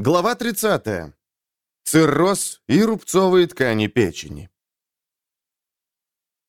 Глава 30. Цирроз и рубцовые ткани печени.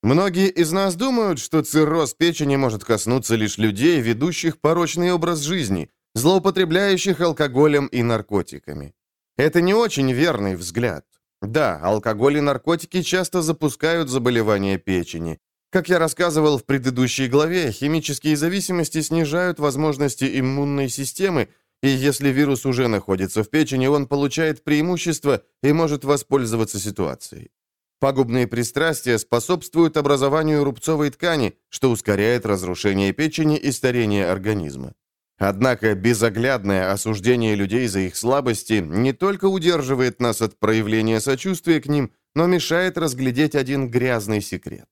Многие из нас думают, что цирроз печени может коснуться лишь людей, ведущих порочный образ жизни, злоупотребляющих алкоголем и наркотиками. Это не очень верный взгляд. Да, алкоголь и наркотики часто запускают заболевания печени. Как я рассказывал в предыдущей главе, химические зависимости снижают возможности иммунной системы и если вирус уже находится в печени, он получает преимущество и может воспользоваться ситуацией. Пагубные пристрастия способствуют образованию рубцовой ткани, что ускоряет разрушение печени и старение организма. Однако безоглядное осуждение людей за их слабости не только удерживает нас от проявления сочувствия к ним, но мешает разглядеть один грязный секрет.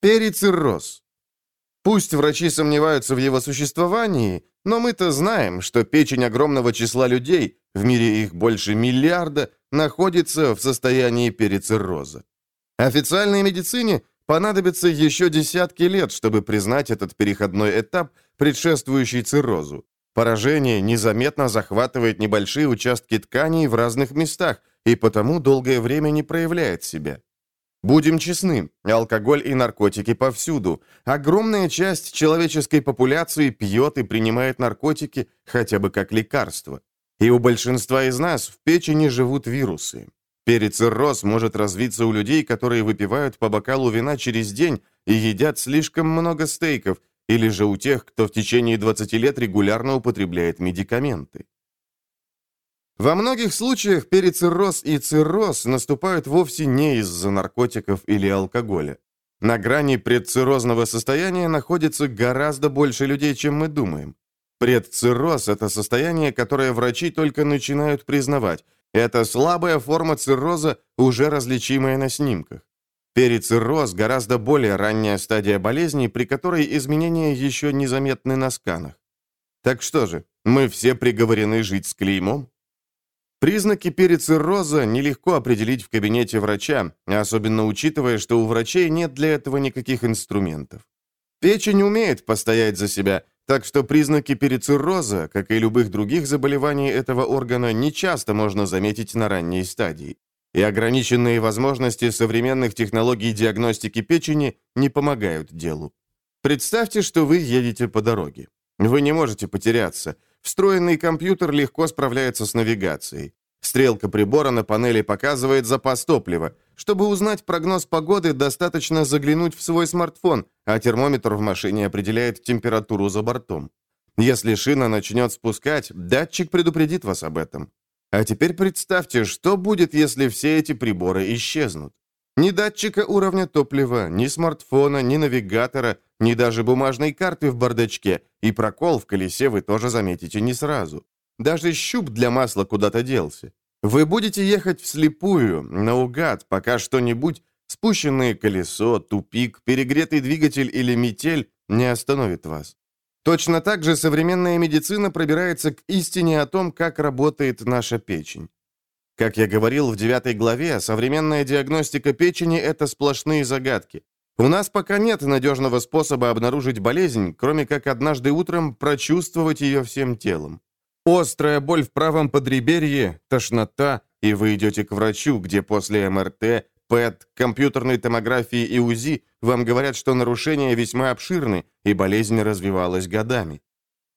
Перицирроз Пусть врачи сомневаются в его существовании, но мы-то знаем, что печень огромного числа людей, в мире их больше миллиарда, находится в состоянии перицирроза. Официальной медицине понадобится еще десятки лет, чтобы признать этот переходной этап, предшествующий циррозу. Поражение незаметно захватывает небольшие участки тканей в разных местах и потому долгое время не проявляет себя. Будем честны, алкоголь и наркотики повсюду. Огромная часть человеческой популяции пьет и принимает наркотики хотя бы как лекарство. И у большинства из нас в печени живут вирусы. Перицирроз может развиться у людей, которые выпивают по бокалу вина через день и едят слишком много стейков, или же у тех, кто в течение 20 лет регулярно употребляет медикаменты. Во многих случаях перицирроз и цирроз наступают вовсе не из-за наркотиков или алкоголя. На грани предциррозного состояния находится гораздо больше людей, чем мы думаем. Предцирроз – это состояние, которое врачи только начинают признавать. Это слабая форма цирроза, уже различимая на снимках. Перицирроз – гораздо более ранняя стадия болезни, при которой изменения еще незаметны на сканах. Так что же, мы все приговорены жить с клеймом? Признаки перицирроза нелегко определить в кабинете врача, особенно учитывая, что у врачей нет для этого никаких инструментов. Печень умеет постоять за себя, так что признаки перицирроза, как и любых других заболеваний этого органа, нечасто можно заметить на ранней стадии. И ограниченные возможности современных технологий диагностики печени не помогают делу. Представьте, что вы едете по дороге. Вы не можете потеряться – Встроенный компьютер легко справляется с навигацией. Стрелка прибора на панели показывает запас топлива. Чтобы узнать прогноз погоды, достаточно заглянуть в свой смартфон, а термометр в машине определяет температуру за бортом. Если шина начнет спускать, датчик предупредит вас об этом. А теперь представьте, что будет, если все эти приборы исчезнут. Ни датчика уровня топлива, ни смартфона, ни навигатора, ни даже бумажной карты в бардачке, и прокол в колесе вы тоже заметите не сразу. Даже щуп для масла куда-то делся. Вы будете ехать вслепую, наугад, пока что-нибудь, спущенное колесо, тупик, перегретый двигатель или метель не остановит вас. Точно так же современная медицина пробирается к истине о том, как работает наша печень. Как я говорил в девятой главе, современная диагностика печени – это сплошные загадки. У нас пока нет надежного способа обнаружить болезнь, кроме как однажды утром прочувствовать ее всем телом. Острая боль в правом подреберье, тошнота, и вы идете к врачу, где после МРТ, ПЭТ, компьютерной томографии и УЗИ вам говорят, что нарушения весьма обширны, и болезнь развивалась годами.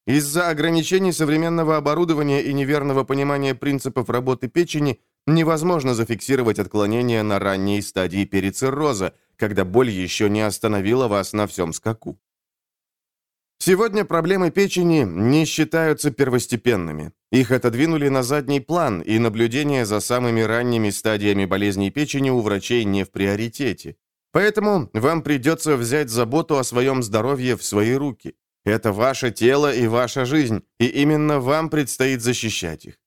Из-за ограничений современного оборудования и неверного понимания принципов работы печени невозможно зафиксировать отклонения на ранней стадии перицирроза, когда боль еще не остановила вас на всем скаку. Сегодня проблемы печени не считаются первостепенными. Их отодвинули на задний план, и наблюдение за самыми ранними стадиями болезней печени у врачей не в приоритете. Поэтому вам придется взять заботу о своем здоровье в свои руки. Это ваше тело и ваша жизнь, и именно вам предстоит защищать их.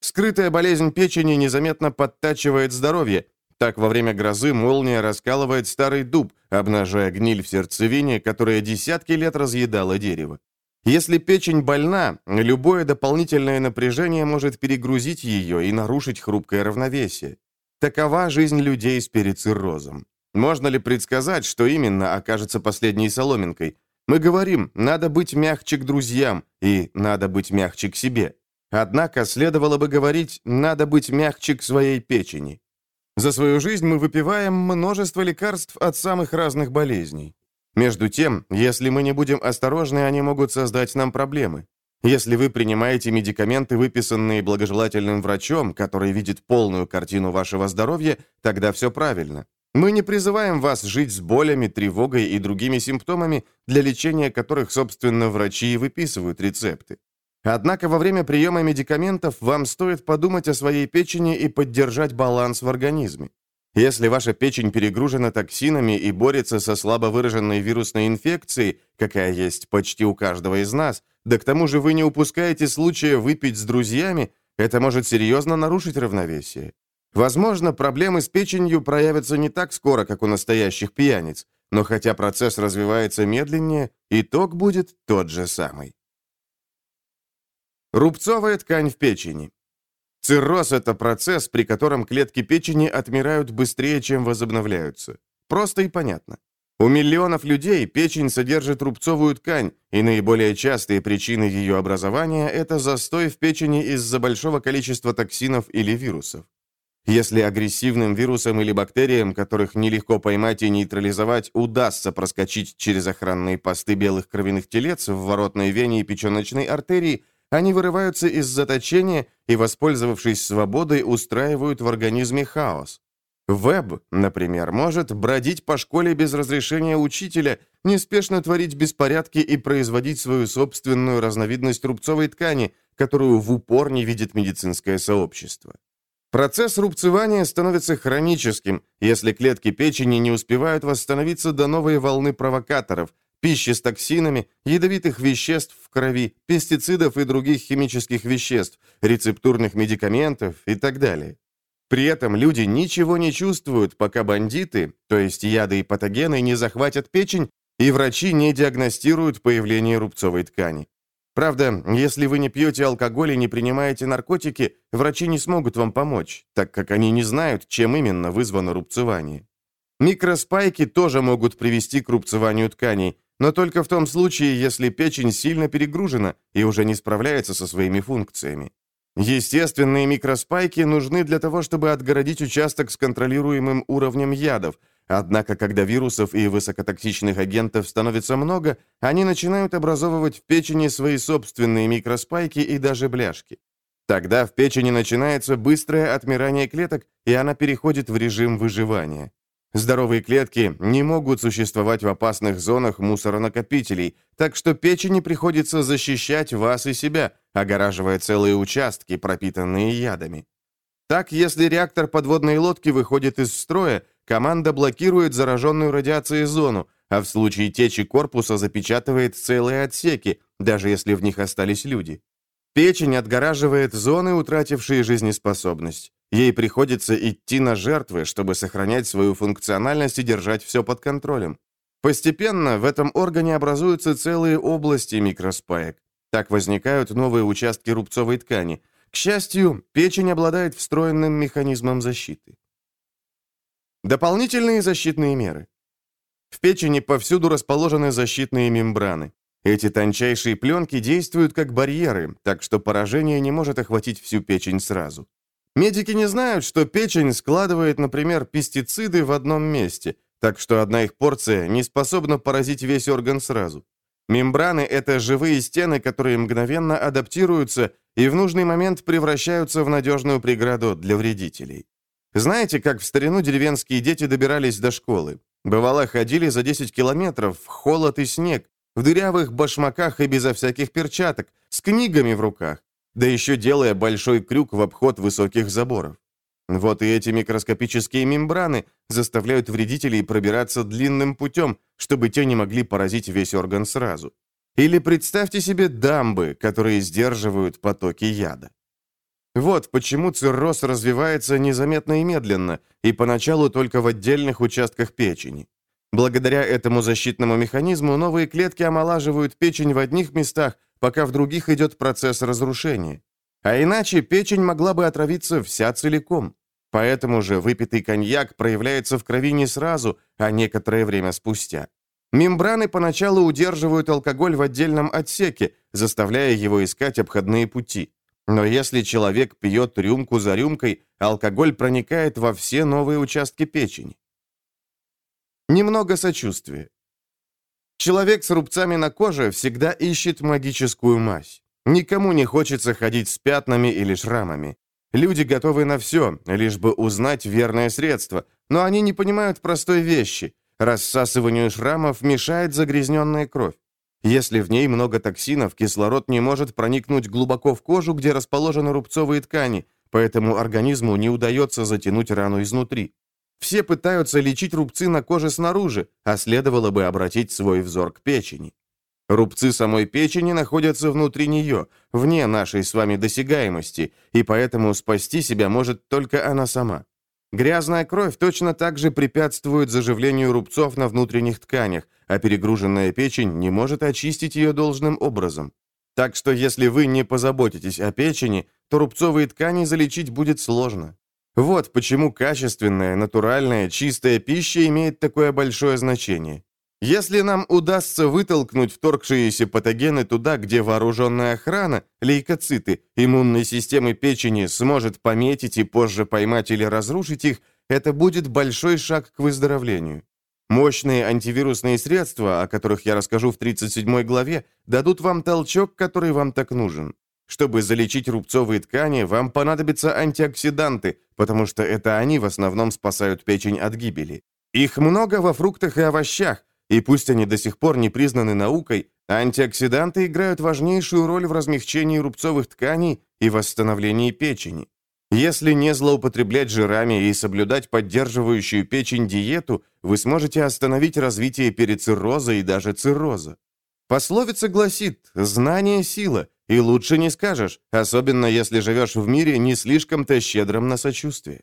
Скрытая болезнь печени незаметно подтачивает здоровье. Так во время грозы молния раскалывает старый дуб, обнажая гниль в сердцевине, которая десятки лет разъедала дерево. Если печень больна, любое дополнительное напряжение может перегрузить ее и нарушить хрупкое равновесие. Такова жизнь людей с перициррозом. Можно ли предсказать, что именно окажется последней соломинкой? Мы говорим, надо быть мягче к друзьям и надо быть мягче к себе. Однако следовало бы говорить, надо быть мягче к своей печени. За свою жизнь мы выпиваем множество лекарств от самых разных болезней. Между тем, если мы не будем осторожны, они могут создать нам проблемы. Если вы принимаете медикаменты, выписанные благожелательным врачом, который видит полную картину вашего здоровья, тогда все правильно. Мы не призываем вас жить с болями, тревогой и другими симптомами, для лечения которых, собственно, врачи и выписывают рецепты. Однако во время приема медикаментов вам стоит подумать о своей печени и поддержать баланс в организме. Если ваша печень перегружена токсинами и борется со слабо выраженной вирусной инфекцией, какая есть почти у каждого из нас, да к тому же вы не упускаете случая выпить с друзьями, это может серьезно нарушить равновесие. Возможно, проблемы с печенью проявятся не так скоро, как у настоящих пьяниц, но хотя процесс развивается медленнее, итог будет тот же самый. Рубцовая ткань в печени. Цирроз – это процесс, при котором клетки печени отмирают быстрее, чем возобновляются. Просто и понятно. У миллионов людей печень содержит рубцовую ткань, и наиболее частые причины ее образования – это застой в печени из-за большого количества токсинов или вирусов. Если агрессивным вирусам или бактериям, которых нелегко поймать и нейтрализовать, удастся проскочить через охранные посты белых кровяных телец в воротной вене и печеночной артерии, они вырываются из заточения и, воспользовавшись свободой, устраивают в организме хаос. Веб, например, может бродить по школе без разрешения учителя, неспешно творить беспорядки и производить свою собственную разновидность рубцовой ткани, которую в упор не видит медицинское сообщество. Процесс рубцевания становится хроническим, если клетки печени не успевают восстановиться до новой волны провокаторов, пищи с токсинами, ядовитых веществ в крови, пестицидов и других химических веществ, рецептурных медикаментов и так далее. При этом люди ничего не чувствуют, пока бандиты, то есть яды и патогены, не захватят печень, и врачи не диагностируют появление рубцовой ткани. Правда, если вы не пьете алкоголь и не принимаете наркотики, врачи не смогут вам помочь, так как они не знают, чем именно вызвано рубцевание. Микроспайки тоже могут привести к рубцеванию тканей, но только в том случае, если печень сильно перегружена и уже не справляется со своими функциями. Естественные микроспайки нужны для того, чтобы отгородить участок с контролируемым уровнем ядов, однако когда вирусов и высокотоксичных агентов становится много, они начинают образовывать в печени свои собственные микроспайки и даже бляшки. Тогда в печени начинается быстрое отмирание клеток, и она переходит в режим выживания. Здоровые клетки не могут существовать в опасных зонах мусоронакопителей, так что печени приходится защищать вас и себя, огораживая целые участки, пропитанные ядами. Так, если реактор подводной лодки выходит из строя, команда блокирует зараженную радиацией зону, а в случае течи корпуса запечатывает целые отсеки, даже если в них остались люди. Печень отгораживает зоны, утратившие жизнеспособность. Ей приходится идти на жертвы, чтобы сохранять свою функциональность и держать все под контролем. Постепенно в этом органе образуются целые области микроспаек. Так возникают новые участки рубцовой ткани. К счастью, печень обладает встроенным механизмом защиты. Дополнительные защитные меры. В печени повсюду расположены защитные мембраны. Эти тончайшие пленки действуют как барьеры, так что поражение не может охватить всю печень сразу. Медики не знают, что печень складывает, например, пестициды в одном месте, так что одна их порция не способна поразить весь орган сразу. Мембраны – это живые стены, которые мгновенно адаптируются и в нужный момент превращаются в надежную преграду для вредителей. Знаете, как в старину деревенские дети добирались до школы? Бывало, ходили за 10 километров в холод и снег, в дырявых башмаках и безо всяких перчаток, с книгами в руках да еще делая большой крюк в обход высоких заборов. Вот и эти микроскопические мембраны заставляют вредителей пробираться длинным путем, чтобы те не могли поразить весь орган сразу. Или представьте себе дамбы, которые сдерживают потоки яда. Вот почему цирроз развивается незаметно и медленно, и поначалу только в отдельных участках печени. Благодаря этому защитному механизму новые клетки омолаживают печень в одних местах, пока в других идет процесс разрушения. А иначе печень могла бы отравиться вся целиком. Поэтому же выпитый коньяк проявляется в крови не сразу, а некоторое время спустя. Мембраны поначалу удерживают алкоголь в отдельном отсеке, заставляя его искать обходные пути. Но если человек пьет рюмку за рюмкой, алкоголь проникает во все новые участки печени. Немного сочувствия. Человек с рубцами на коже всегда ищет магическую мазь. Никому не хочется ходить с пятнами или шрамами. Люди готовы на все, лишь бы узнать верное средство, но они не понимают простой вещи. Рассасыванию шрамов мешает загрязненная кровь. Если в ней много токсинов, кислород не может проникнуть глубоко в кожу, где расположены рубцовые ткани, поэтому организму не удается затянуть рану изнутри. Все пытаются лечить рубцы на коже снаружи, а следовало бы обратить свой взор к печени. Рубцы самой печени находятся внутри нее, вне нашей с вами досягаемости, и поэтому спасти себя может только она сама. Грязная кровь точно так же препятствует заживлению рубцов на внутренних тканях, а перегруженная печень не может очистить ее должным образом. Так что если вы не позаботитесь о печени, то рубцовые ткани залечить будет сложно. Вот почему качественная, натуральная, чистая пища имеет такое большое значение. Если нам удастся вытолкнуть вторгшиеся патогены туда, где вооруженная охрана, лейкоциты, иммунной системы печени сможет пометить и позже поймать или разрушить их, это будет большой шаг к выздоровлению. Мощные антивирусные средства, о которых я расскажу в 37 главе, дадут вам толчок, который вам так нужен. Чтобы залечить рубцовые ткани, вам понадобятся антиоксиданты, потому что это они в основном спасают печень от гибели. Их много во фруктах и овощах, и пусть они до сих пор не признаны наукой, антиоксиданты играют важнейшую роль в размягчении рубцовых тканей и восстановлении печени. Если не злоупотреблять жирами и соблюдать поддерживающую печень диету, вы сможете остановить развитие перицирроза и даже цирроза. Пословица гласит «знание – сила», и лучше не скажешь, особенно если живешь в мире не слишком-то щедрым на сочувствие.